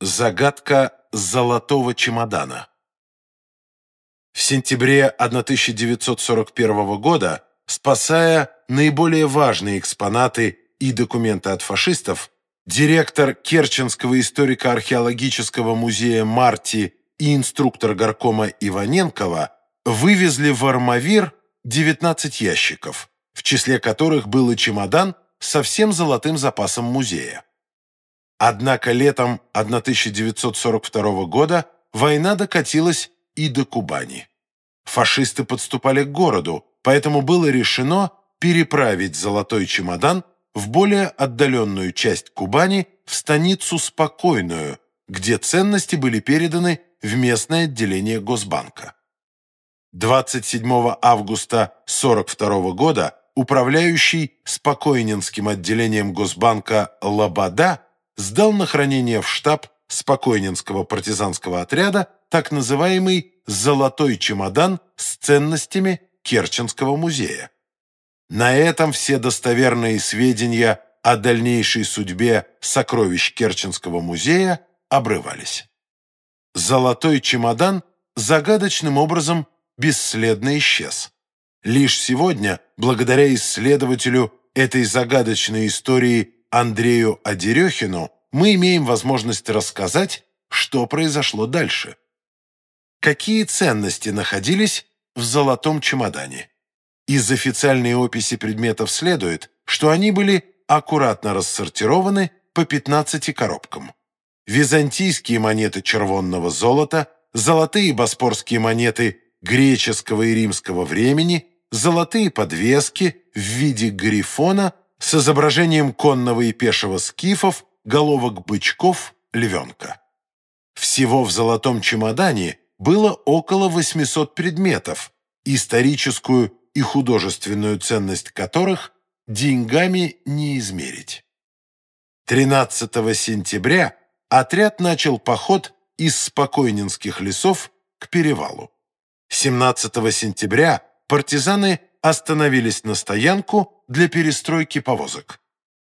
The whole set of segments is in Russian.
Загадка золотого чемодана. В сентябре 1941 года, спасая наиболее важные экспонаты и документы от фашистов, директор Керченского историко-археологического музея Марти и инструктор горкома Иваненкова вывезли в Армавир 19 ящиков, в числе которых был и чемодан со всем золотым запасом музея. Однако летом 1942 года война докатилась и до Кубани. Фашисты подступали к городу, поэтому было решено переправить золотой чемодан в более отдаленную часть Кубани, в станицу Спокойную, где ценности были переданы в местное отделение Госбанка. 27 августа 1942 года управляющий Спокойненским отделением Госбанка Лобода сдал на хранение в штаб Спокойненского партизанского отряда так называемый «золотой чемодан» с ценностями Керченского музея. На этом все достоверные сведения о дальнейшей судьбе сокровищ Керченского музея обрывались. Золотой чемодан загадочным образом бесследно исчез. Лишь сегодня, благодаря исследователю этой загадочной истории Андрею Одерехину мы имеем возможность рассказать, что произошло дальше. Какие ценности находились в золотом чемодане? Из официальной описи предметов следует, что они были аккуратно рассортированы по 15 коробкам. Византийские монеты червонного золота, золотые боспорские монеты греческого и римского времени, золотые подвески в виде грифона с изображением конного и пешего скифов, головок бычков, львенка. Всего в золотом чемодане было около 800 предметов, историческую и художественную ценность которых деньгами не измерить. 13 сентября отряд начал поход из Спокойненских лесов к перевалу. 17 сентября партизаны остановились на стоянку для перестройки повозок.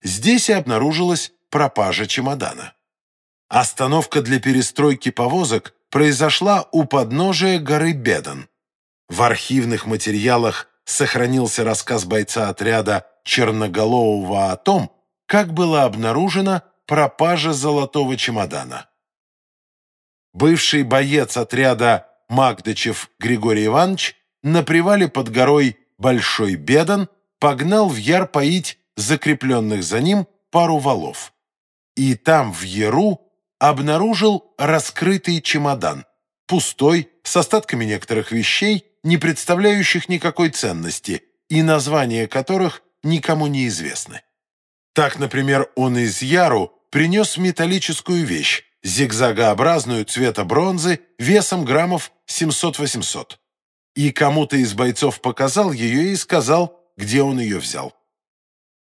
Здесь и обнаружилась пропажа чемодана. Остановка для перестройки повозок произошла у подножия горы Бедан. В архивных материалах сохранился рассказ бойца отряда Черноголового о том, как была обнаружена пропажа золотого чемодана. Бывший боец отряда Магдачев Григорий Иванович на привале под горой Большой Бедан погнал в Яр поить закрепленных за ним пару валов. И там, в Яру, обнаружил раскрытый чемодан, пустой, с остатками некоторых вещей, не представляющих никакой ценности, и названия которых никому не известны. Так, например, он из Яру принес металлическую вещь, зигзагообразную цвета бронзы, весом граммов 700-800 и кому-то из бойцов показал ее и сказал, где он ее взял.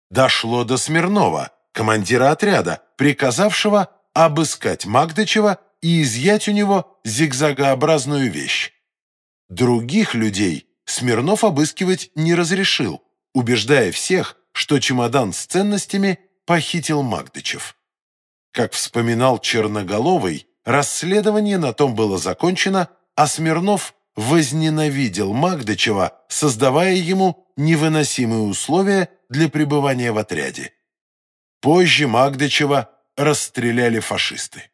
Дошло до Смирнова, командира отряда, приказавшего обыскать Магдычева и изъять у него зигзагообразную вещь. Других людей Смирнов обыскивать не разрешил, убеждая всех, что чемодан с ценностями похитил Магдычев. Как вспоминал Черноголовый, расследование на том было закончено, а Смирнов возненавидел Магдычева, создавая ему невыносимые условия для пребывания в отряде. Позже Магдычева расстреляли фашисты.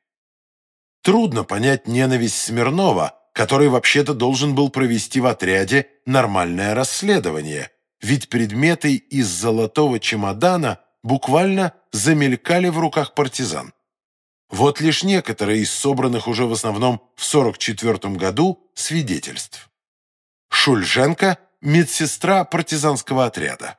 Трудно понять ненависть Смирнова, который вообще-то должен был провести в отряде нормальное расследование, ведь предметы из золотого чемодана буквально замелькали в руках партизан. Вот лишь некоторые из собранных уже в основном в 1944 году свидетельств. Шульженко – медсестра партизанского отряда.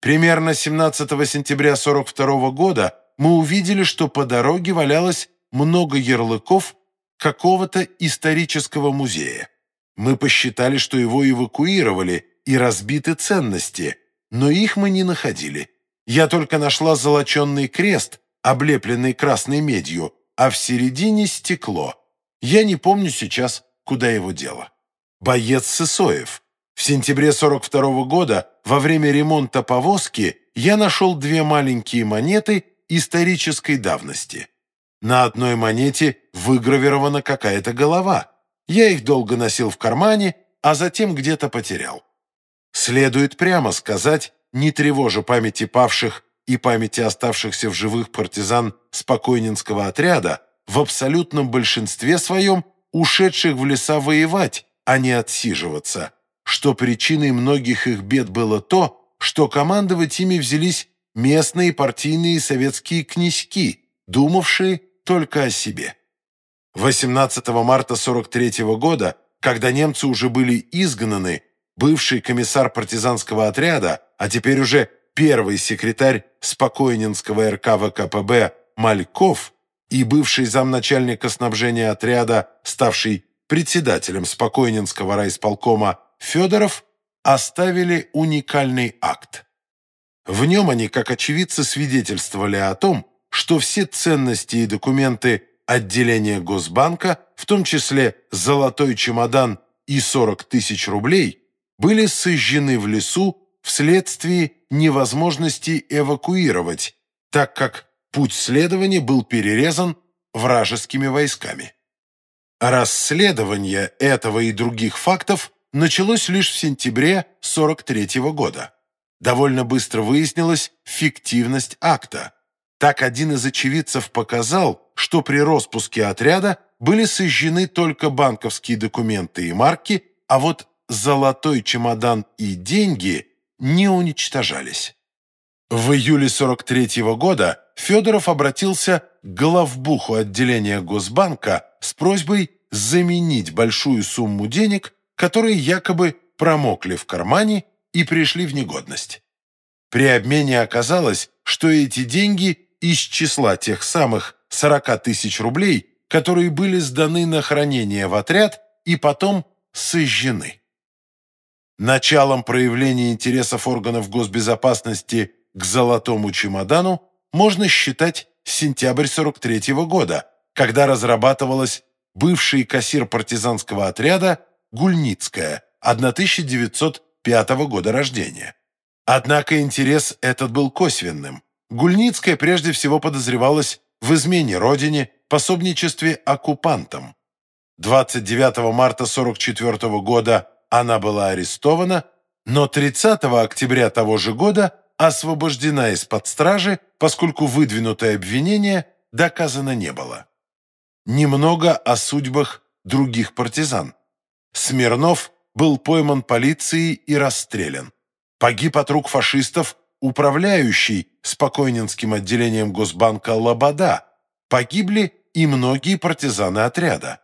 Примерно 17 сентября 1942 года мы увидели, что по дороге валялось много ярлыков какого-то исторического музея. Мы посчитали, что его эвакуировали и разбиты ценности, но их мы не находили. Я только нашла золоченный крест, облепленный красной медью, а в середине стекло. Я не помню сейчас, куда его дело. Боец Сысоев. В сентябре 42 -го года во время ремонта повозки я нашел две маленькие монеты исторической давности. На одной монете выгравирована какая-то голова. Я их долго носил в кармане, а затем где-то потерял. Следует прямо сказать, не тревожа памяти павших и памяти оставшихся в живых партизан Спокойнинского отряда, в абсолютном большинстве своем ушедших в леса воевать, а не отсиживаться, что причиной многих их бед было то, что командовать ими взялись местные партийные советские князьки, думавшие только о себе. 18 марта 43 года, когда немцы уже были изгнаны, бывший комиссар партизанского отряда, а теперь уже первый секретарь Спокойнинского РК ВКПБ Мальков и бывший замначальника снабжения отряда, ставший председателем Спокойнинского райисполкома Федоров, оставили уникальный акт. В нем они, как очевидцы, свидетельствовали о том, что все ценности и документы отделения Госбанка, в том числе золотой чемодан и 40 тысяч рублей, были сожжены в лесу вследствие невозможности эвакуировать, так как путь следования был перерезан вражескими войсками. Расследование этого и других фактов началось лишь в сентябре 43 -го года. Довольно быстро выяснилась фиктивность акта. Так один из очевидцев показал, что при распуске отряда были сожжены только банковские документы и марки, а вот золотой чемодан и деньги не уничтожались. В июле 43 -го года Федоров обратился к главбуху отделения Госбанка с просьбой заменить большую сумму денег, которые якобы промокли в кармане и пришли в негодность. При обмене оказалось, что эти деньги из числа тех самых 40 тысяч рублей, которые были сданы на хранение в отряд и потом сожжены. Началом проявления интересов органов госбезопасности к золотому чемодану можно считать сентябрь 43 -го года, когда разрабатывалась бывший кассир партизанского отряда Гульницкая, 1905 года рождения. Однако интерес этот был косвенным. Гульницкая прежде всего подозревалась в измене родине, пособничестве оккупантам. 29 марта 1944 года она была арестована, но 30 октября того же года освобождена из-под стражи, поскольку выдвинутое обвинение доказано не было. Немного о судьбах других партизан. Смирнов был пойман полицией и расстрелян. Погиб от рук фашистов управляющий Спокойнинским отделением Госбанка Лобода. Погибли и многие партизаны отряда.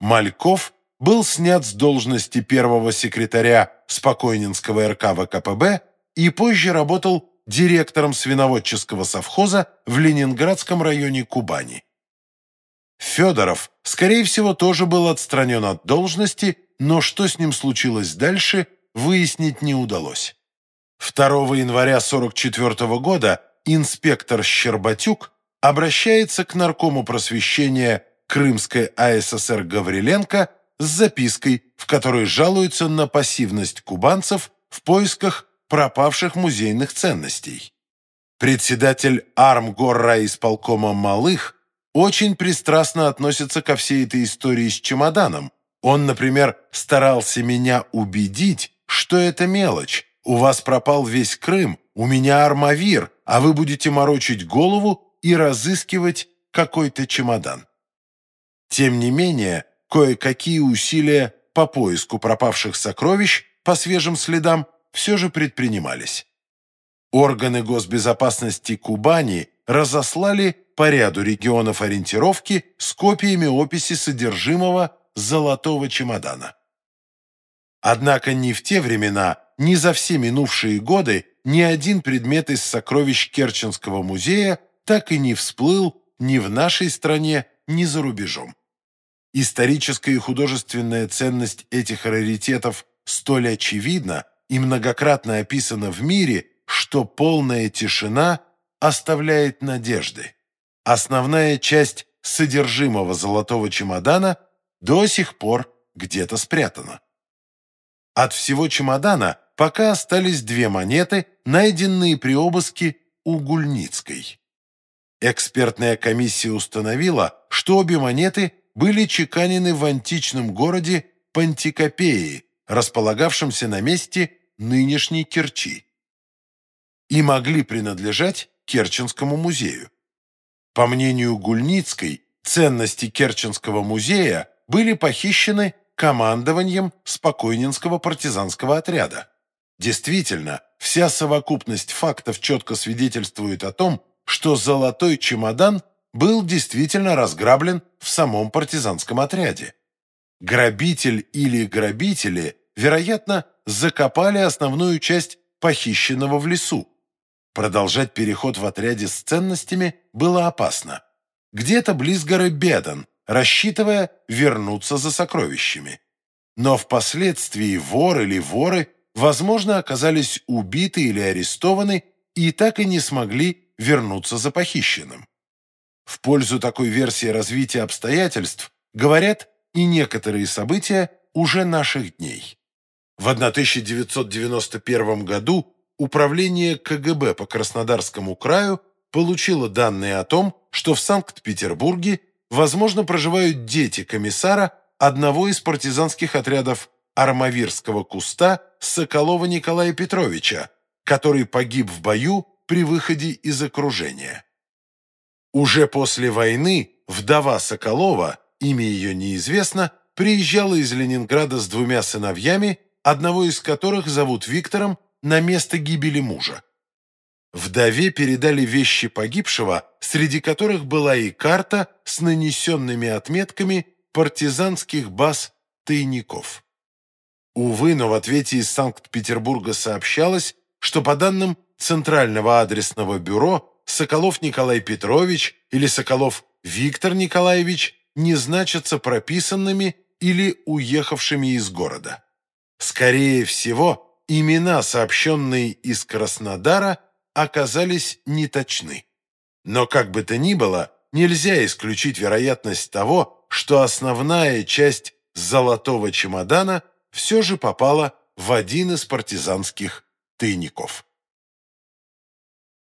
Мальков был снят с должности первого секретаря Спокойнинского РК ВКПБ и позже работал директором свиноводческого совхоза в Ленинградском районе Кубани. Федоров, скорее всего, тоже был отстранен от должности, но что с ним случилось дальше, выяснить не удалось. 2 января 1944 года инспектор Щербатюк обращается к наркому просвещения Крымской АССР Гавриленко с запиской, в которой жалуются на пассивность кубанцев в поисках пропавших музейных ценностей. Председатель Армгорра исполкома Малых очень пристрастно относится ко всей этой истории с чемоданом. Он, например, старался меня убедить, что это мелочь. У вас пропал весь Крым, у меня армавир, а вы будете морочить голову и разыскивать какой-то чемодан. Тем не менее, кое-какие усилия по поиску пропавших сокровищ по свежим следам все же предпринимались. Органы госбезопасности Кубани разослали по ряду регионов ориентировки с копиями описи содержимого золотого чемодана. Однако ни в те времена, ни за все минувшие годы ни один предмет из сокровищ Керченского музея так и не всплыл ни в нашей стране, ни за рубежом. Историческая и художественная ценность этих раритетов столь очевидна и многократно описана в мире, что полная тишина оставляет надежды. Основная часть содержимого золотого чемодана до сих пор где-то спрятана. От всего чемодана пока остались две монеты, найденные при обыске у Гульницкой. Экспертная комиссия установила, что обе монеты были чеканены в античном городе Пантикопеи, располагавшемся на месте нынешней Керчи, и могли принадлежать Керченскому музею. По мнению Гульницкой, ценности Керченского музея были похищены командованием Спокойнинского партизанского отряда. Действительно, вся совокупность фактов четко свидетельствует о том, что золотой чемодан был действительно разграблен в самом партизанском отряде. Грабитель или грабители, вероятно, закопали основную часть похищенного в лесу. Продолжать переход в отряде с ценностями было опасно. Где-то близ горы Бедан, рассчитывая вернуться за сокровищами. Но впоследствии вор или воры, возможно, оказались убиты или арестованы и так и не смогли вернуться за похищенным. В пользу такой версии развития обстоятельств говорят и некоторые события уже наших дней. В 1991 году Управление КГБ по Краснодарскому краю получило данные о том, что в Санкт-Петербурге, возможно, проживают дети комиссара одного из партизанских отрядов Армавирского куста Соколова Николая Петровича, который погиб в бою при выходе из окружения. Уже после войны вдова Соколова, имя ее неизвестно, приезжала из Ленинграда с двумя сыновьями, одного из которых зовут Виктором, на место гибели мужа. Вдове передали вещи погибшего, среди которых была и карта с нанесенными отметками партизанских баз тайников. Увы, но в ответе из Санкт-Петербурга сообщалось, что по данным Центрального адресного бюро Соколов Николай Петрович или Соколов Виктор Николаевич не значатся прописанными или уехавшими из города. Скорее всего, имена, сообщенные из Краснодара, оказались неточны. Но как бы то ни было, нельзя исключить вероятность того, что основная часть золотого чемодана все же попала в один из партизанских тайников.